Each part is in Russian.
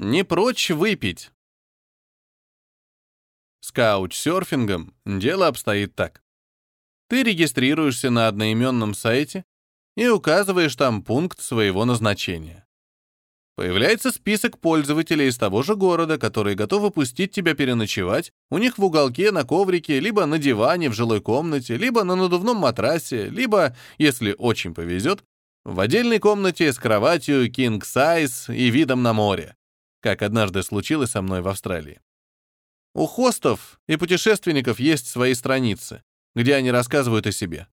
Не прочь выпить. С каучсерфингом дело обстоит так. Ты регистрируешься на одноименном сайте и указываешь там пункт своего назначения. Появляется список пользователей из того же города, которые готовы пустить тебя переночевать у них в уголке на коврике, либо на диване в жилой комнате, либо на надувном матрасе, либо, если очень повезет, в отдельной комнате с кроватью king size и видом на море, как однажды случилось со мной в Австралии. У хостов и путешественников есть свои страницы, где они рассказывают о себе.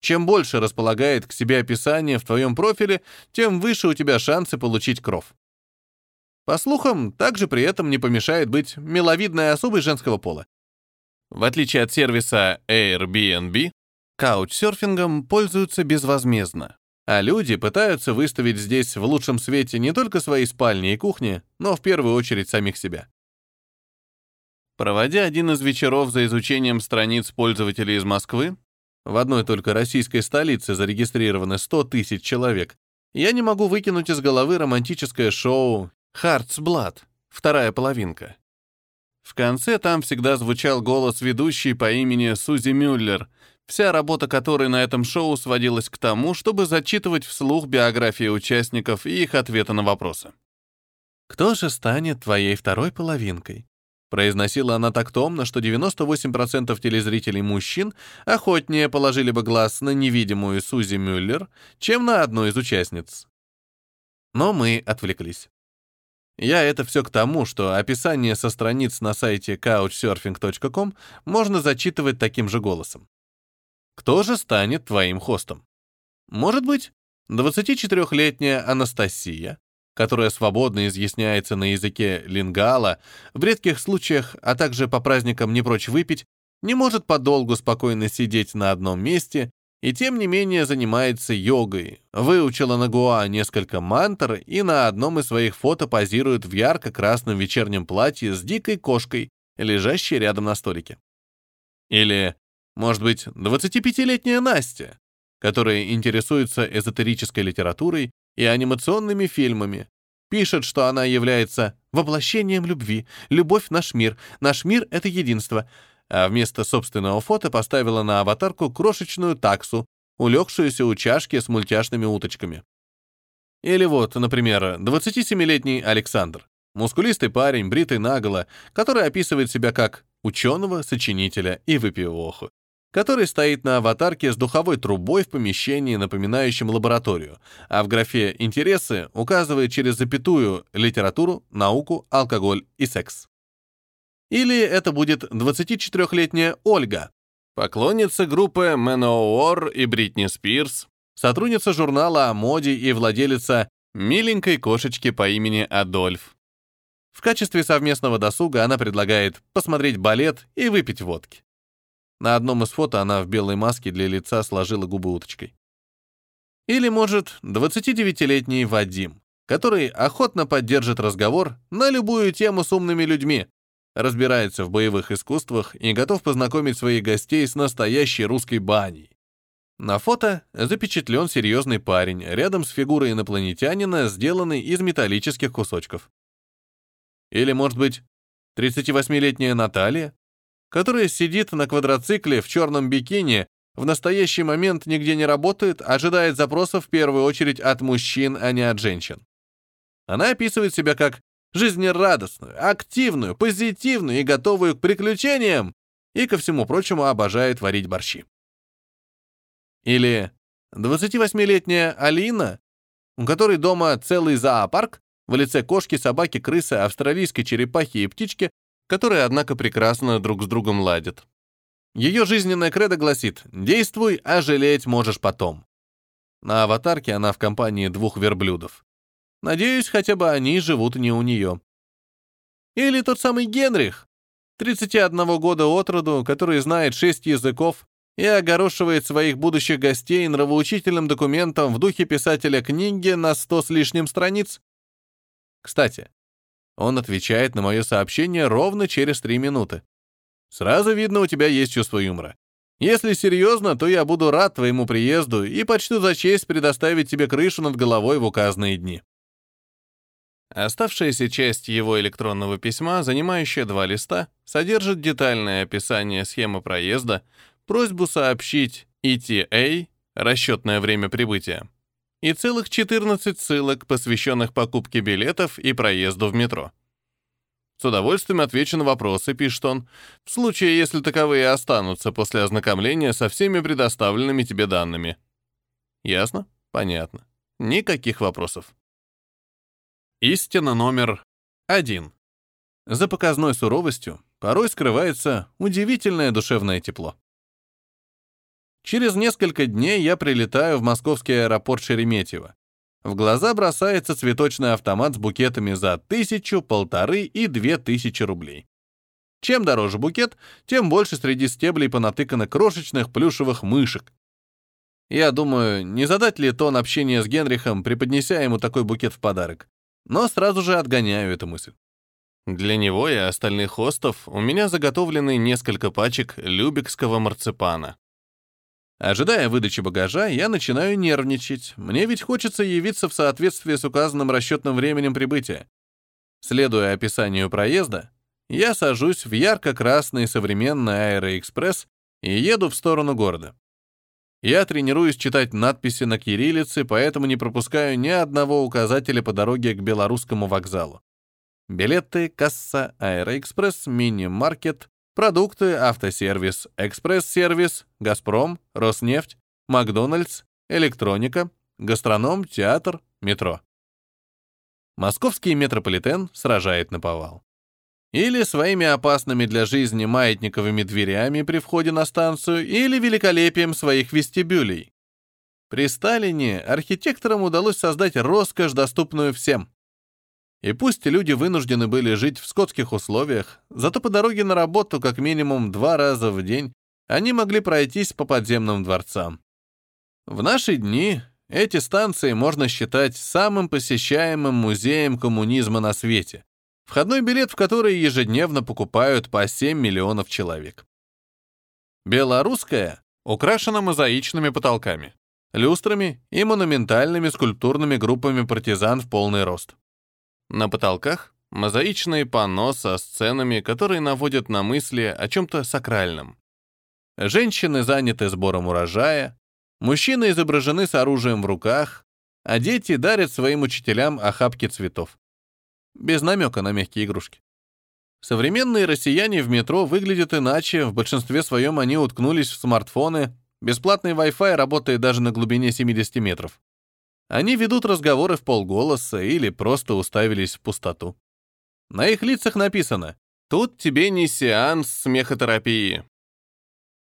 Чем больше располагает к себе описание в твоем профиле, тем выше у тебя шансы получить кров. По слухам, также при этом не помешает быть миловидной особой женского пола. В отличие от сервиса Airbnb, каучсерфингом пользуются безвозмездно, а люди пытаются выставить здесь в лучшем свете не только свои спальни и кухни, но в первую очередь самих себя. Проводя один из вечеров за изучением страниц пользователей из Москвы, в одной только российской столице зарегистрировано 100 тысяч человек. Я не могу выкинуть из головы романтическое шоу «Hearts Blood», вторая половинка. В конце там всегда звучал голос ведущей по имени Сузи Мюллер, вся работа которой на этом шоу сводилась к тому, чтобы зачитывать вслух биографии участников и их ответы на вопросы. «Кто же станет твоей второй половинкой?» Произносила она так томно, что 98% телезрителей мужчин охотнее положили бы глаз на невидимую Сузи Мюллер, чем на одну из участниц. Но мы отвлеклись. Я это все к тому, что описание со страниц на сайте couchsurfing.com можно зачитывать таким же голосом. Кто же станет твоим хостом? Может быть, 24-летняя Анастасия, которая свободно изъясняется на языке лингала, в редких случаях, а также по праздникам не прочь выпить, не может подолгу спокойно сидеть на одном месте и тем не менее занимается йогой, выучила на Гуа несколько мантр и на одном из своих фото позирует в ярко-красном вечернем платье с дикой кошкой, лежащей рядом на столике. Или, может быть, 25-летняя Настя, которая интересуется эзотерической литературой и анимационными фильмами. Пишет, что она является воплощением любви, любовь — наш мир, наш мир — это единство, а вместо собственного фото поставила на аватарку крошечную таксу, улегшуюся у чашки с мультяшными уточками. Или вот, например, 27-летний Александр, мускулистый парень, бритый наголо, который описывает себя как ученого, сочинителя и выпивоху который стоит на аватарке с духовой трубой в помещении, напоминающем лабораторию, а в графе «Интересы» указывает через запятую литературу, науку, алкоголь и секс. Или это будет 24-летняя Ольга, поклонница группы Manowar и Бритни Спирс, сотрудница журнала о моде и владелица миленькой кошечки по имени Адольф. В качестве совместного досуга она предлагает посмотреть балет и выпить водки. На одном из фото она в белой маске для лица сложила губы уточкой. Или, может, 29-летний Вадим, который охотно поддержит разговор на любую тему с умными людьми, разбирается в боевых искусствах и готов познакомить своих гостей с настоящей русской баней. На фото запечатлен серьезный парень рядом с фигурой инопланетянина, сделанной из металлических кусочков. Или, может быть, 38-летняя Наталья, которая сидит на квадроцикле в черном бикини, в настоящий момент нигде не работает, ожидает запросов в первую очередь от мужчин, а не от женщин. Она описывает себя как жизнерадостную, активную, позитивную и готовую к приключениям, и, ко всему прочему, обожает варить борщи. Или 28-летняя Алина, у которой дома целый зоопарк в лице кошки, собаки, крысы, австралийской черепахи и птички, которые, однако, прекрасно друг с другом ладят. Ее жизненная кредо гласит «Действуй, а жалеть можешь потом». На аватарке она в компании двух верблюдов. Надеюсь, хотя бы они живут не у нее. Или тот самый Генрих, 31 года от роду, который знает шесть языков и огорошивает своих будущих гостей нравоучительным документом в духе писателя книги на сто с лишним страниц. Кстати, он отвечает на мое сообщение ровно через три минуты. Сразу видно, у тебя есть чувство юмора. Если серьезно, то я буду рад твоему приезду и почту за честь предоставить тебе крышу над головой в указанные дни. Оставшаяся часть его электронного письма, занимающая два листа, содержит детальное описание схемы проезда, просьбу сообщить ETA, расчетное время прибытия, и целых 14 ссылок, посвященных покупке билетов и проезду в метро. С удовольствием отвечу на вопросы, пишет он, в случае, если таковые останутся после ознакомления со всеми предоставленными тебе данными. Ясно? Понятно. Никаких вопросов. Истина номер один. За показной суровостью порой скрывается удивительное душевное тепло. Через несколько дней я прилетаю в московский аэропорт Шереметьево. В глаза бросается цветочный автомат с букетами за тысячу, полторы и две тысячи рублей. Чем дороже букет, тем больше среди стеблей понатыкано крошечных плюшевых мышек. Я думаю, не задать ли тон общения с Генрихом, преподнеся ему такой букет в подарок. Но сразу же отгоняю эту мысль. Для него и остальных хостов у меня заготовлены несколько пачек любекского марципана. Ожидая выдачи багажа, я начинаю нервничать. Мне ведь хочется явиться в соответствии с указанным расчетным временем прибытия. Следуя описанию проезда, я сажусь в ярко-красный современный аэроэкспресс и еду в сторону города. Я тренируюсь читать надписи на кириллице, поэтому не пропускаю ни одного указателя по дороге к белорусскому вокзалу. Билеты, касса, аэроэкспресс, мини-маркет, Продукты, автосервис, экспресс-сервис, Газпром, Роснефть, Макдональдс, электроника, гастроном, театр, метро. Московский метрополитен сражает на повал. Или своими опасными для жизни маятниковыми дверями при входе на станцию, или великолепием своих вестибюлей. При Сталине архитекторам удалось создать роскошь, доступную всем. И пусть люди вынуждены были жить в скотских условиях, зато по дороге на работу как минимум два раза в день они могли пройтись по подземным дворцам. В наши дни эти станции можно считать самым посещаемым музеем коммунизма на свете, входной билет в который ежедневно покупают по 7 миллионов человек. Белорусская украшена мозаичными потолками, люстрами и монументальными скульптурными группами партизан в полный рост. На потолках мозаичные панно со сценами, которые наводят на мысли о чем-то сакральном. Женщины заняты сбором урожая, мужчины изображены с оружием в руках, а дети дарят своим учителям охапки цветов. Без намека на мягкие игрушки. Современные россияне в метро выглядят иначе, в большинстве своем они уткнулись в смартфоны, бесплатный Wi-Fi работает даже на глубине 70 метров. Они ведут разговоры в полголоса или просто уставились в пустоту. На их лицах написано «Тут тебе не сеанс смехотерапии».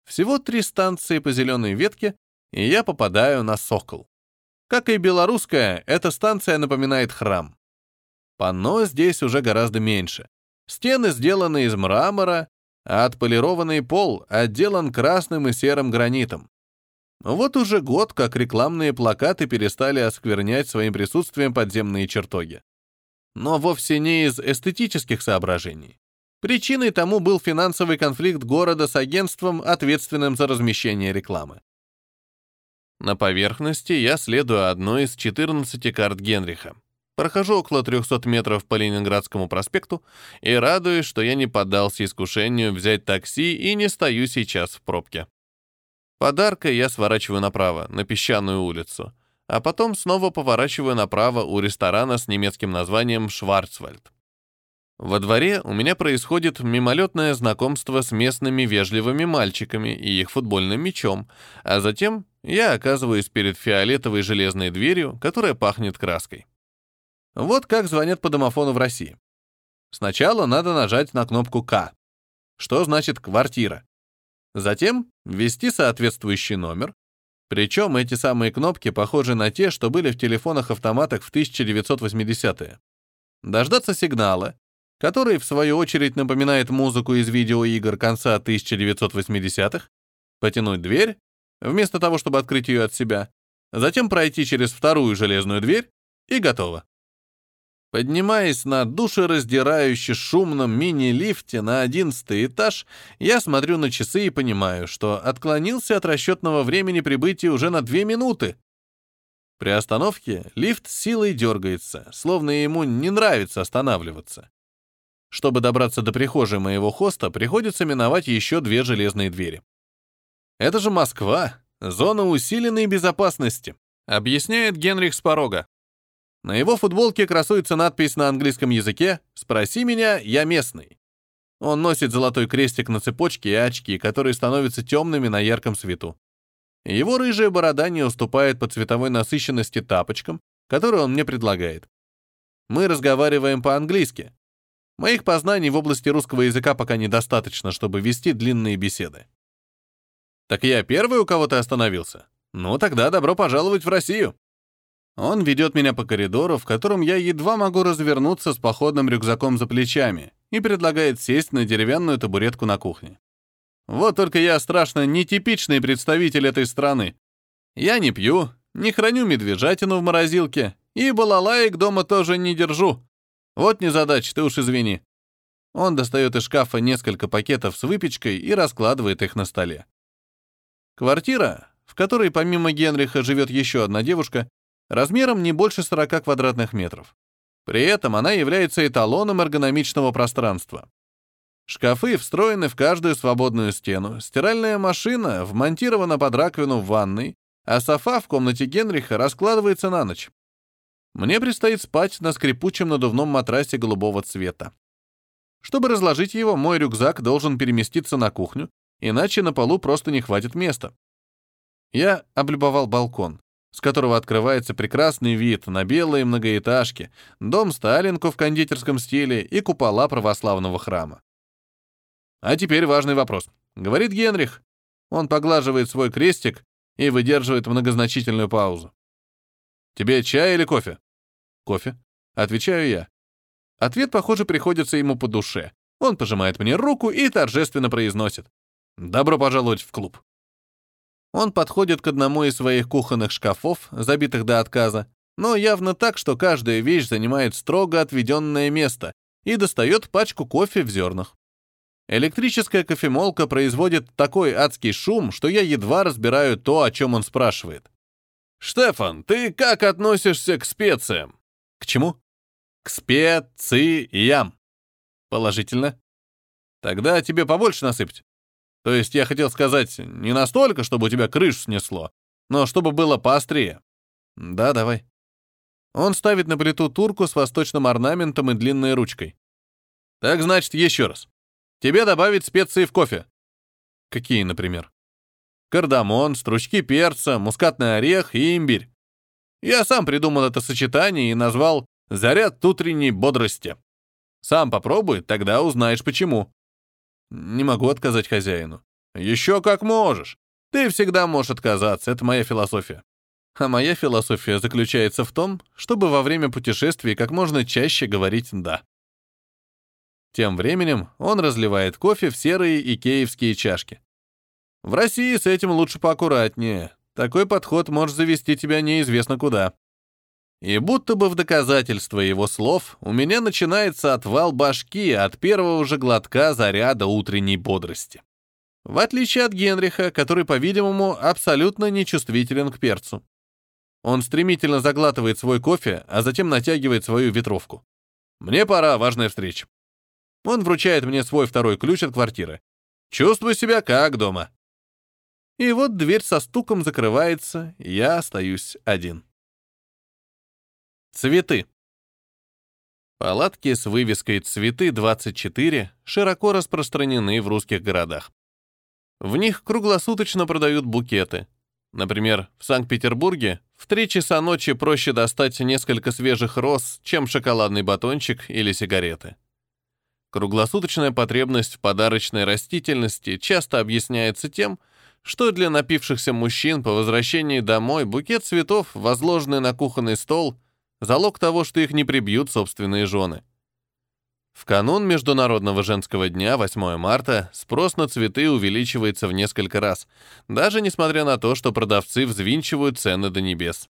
Всего три станции по зеленой ветке, и я попадаю на «Сокол». Как и белорусская, эта станция напоминает храм. Панно здесь уже гораздо меньше. Стены сделаны из мрамора, а отполированный пол отделан красным и серым гранитом. Вот уже год, как рекламные плакаты перестали осквернять своим присутствием подземные чертоги. Но вовсе не из эстетических соображений. Причиной тому был финансовый конфликт города с агентством, ответственным за размещение рекламы. На поверхности я следую одной из 14 карт Генриха. Прохожу около 300 метров по Ленинградскому проспекту и радуюсь, что я не поддался искушению взять такси и не стою сейчас в пробке. Подаркой я сворачиваю направо, на песчаную улицу, а потом снова поворачиваю направо у ресторана с немецким названием «Шварцвальд». Во дворе у меня происходит мимолетное знакомство с местными вежливыми мальчиками и их футбольным мячом, а затем я оказываюсь перед фиолетовой железной дверью, которая пахнет краской. Вот как звонят по домофону в России. Сначала надо нажать на кнопку «К». Что значит «квартира»? Затем ввести соответствующий номер. Причем эти самые кнопки похожи на те, что были в телефонах-автоматах в 1980-е. Дождаться сигнала, который, в свою очередь, напоминает музыку из видеоигр конца 1980-х, потянуть дверь, вместо того, чтобы открыть ее от себя, затем пройти через вторую железную дверь, и готово. Поднимаясь на душераздирающе шумном мини-лифте на одиннадцатый этаж, я смотрю на часы и понимаю, что отклонился от расчетного времени прибытия уже на две минуты. При остановке лифт силой дергается, словно ему не нравится останавливаться. Чтобы добраться до прихожей моего хоста, приходится миновать еще две железные двери. Это же Москва, зона усиленной безопасности, объясняет Генрих с порога. На его футболке красуется надпись на английском языке «Спроси меня, я местный». Он носит золотой крестик на цепочке и очки, которые становятся темными на ярком свету. Его рыжая борода не уступает по цветовой насыщенности тапочкам, которые он мне предлагает. Мы разговариваем по-английски. Моих познаний в области русского языка пока недостаточно, чтобы вести длинные беседы. Так я первый, у кого ты остановился? Ну, тогда добро пожаловать в Россию. Он ведет меня по коридору, в котором я едва могу развернуться с походным рюкзаком за плечами, и предлагает сесть на деревянную табуретку на кухне. Вот только я страшно нетипичный представитель этой страны. Я не пью, не храню медвежатину в морозилке, и балалаек дома тоже не держу. Вот незадача, ты уж извини. Он достает из шкафа несколько пакетов с выпечкой и раскладывает их на столе. Квартира, в которой помимо Генриха живет еще одна девушка, размером не больше 40 квадратных метров. При этом она является эталоном эргономичного пространства. Шкафы встроены в каждую свободную стену, стиральная машина вмонтирована под раковину в ванной, а софа в комнате Генриха раскладывается на ночь. Мне предстоит спать на скрипучем надувном матрасе голубого цвета. Чтобы разложить его, мой рюкзак должен переместиться на кухню, иначе на полу просто не хватит места. Я облюбовал балкон, с которого открывается прекрасный вид на белые многоэтажки, дом Сталинку в кондитерском стиле и купола православного храма. А теперь важный вопрос. Говорит Генрих. Он поглаживает свой крестик и выдерживает многозначительную паузу. «Тебе чай или кофе?» «Кофе», — отвечаю я. Ответ, похоже, приходится ему по душе. Он пожимает мне руку и торжественно произносит. «Добро пожаловать в клуб». Он подходит к одному из своих кухонных шкафов, забитых до отказа, но явно так, что каждая вещь занимает строго отведенное место, и достает пачку кофе в зернах. Электрическая кофемолка производит такой адский шум, что я едва разбираю то, о чем он спрашивает. «Штефан, ты как относишься к специям?» «К чему?» «К специям». «Положительно». «Тогда тебе побольше насыпать». То есть я хотел сказать, не настолько, чтобы у тебя крышу снесло, но чтобы было поострее. Да, давай. Он ставит на плиту турку с восточным орнаментом и длинной ручкой. Так значит, еще раз. Тебе добавить специи в кофе. Какие, например? Кардамон, стручки перца, мускатный орех и имбирь. Я сам придумал это сочетание и назвал «заряд утренней бодрости». Сам попробуй, тогда узнаешь почему. Не могу отказать хозяину. Еще как можешь. Ты всегда можешь отказаться, это моя философия. А моя философия заключается в том, чтобы во время путешествий как можно чаще говорить «да». Тем временем он разливает кофе в серые икеевские чашки. В России с этим лучше поаккуратнее. Такой подход может завести тебя неизвестно куда. И будто бы в доказательство его слов у меня начинается отвал башки от первого же глотка заряда утренней бодрости. В отличие от Генриха, который, по-видимому, абсолютно нечувствителен к перцу. Он стремительно заглатывает свой кофе, а затем натягивает свою ветровку. «Мне пора, важная встреча». Он вручает мне свой второй ключ от квартиры. Чувствую себя как дома. И вот дверь со стуком закрывается, я остаюсь один. Цветы. Палатки с вывеской «Цветы 24» широко распространены в русских городах. В них круглосуточно продают букеты. Например, в Санкт-Петербурге в 3 часа ночи проще достать несколько свежих роз, чем шоколадный батончик или сигареты. Круглосуточная потребность в подарочной растительности часто объясняется тем, что для напившихся мужчин по возвращении домой букет цветов, возложенный на кухонный стол, залог того, что их не прибьют собственные жены. В канун Международного женского дня, 8 марта, спрос на цветы увеличивается в несколько раз, даже несмотря на то, что продавцы взвинчивают цены до небес.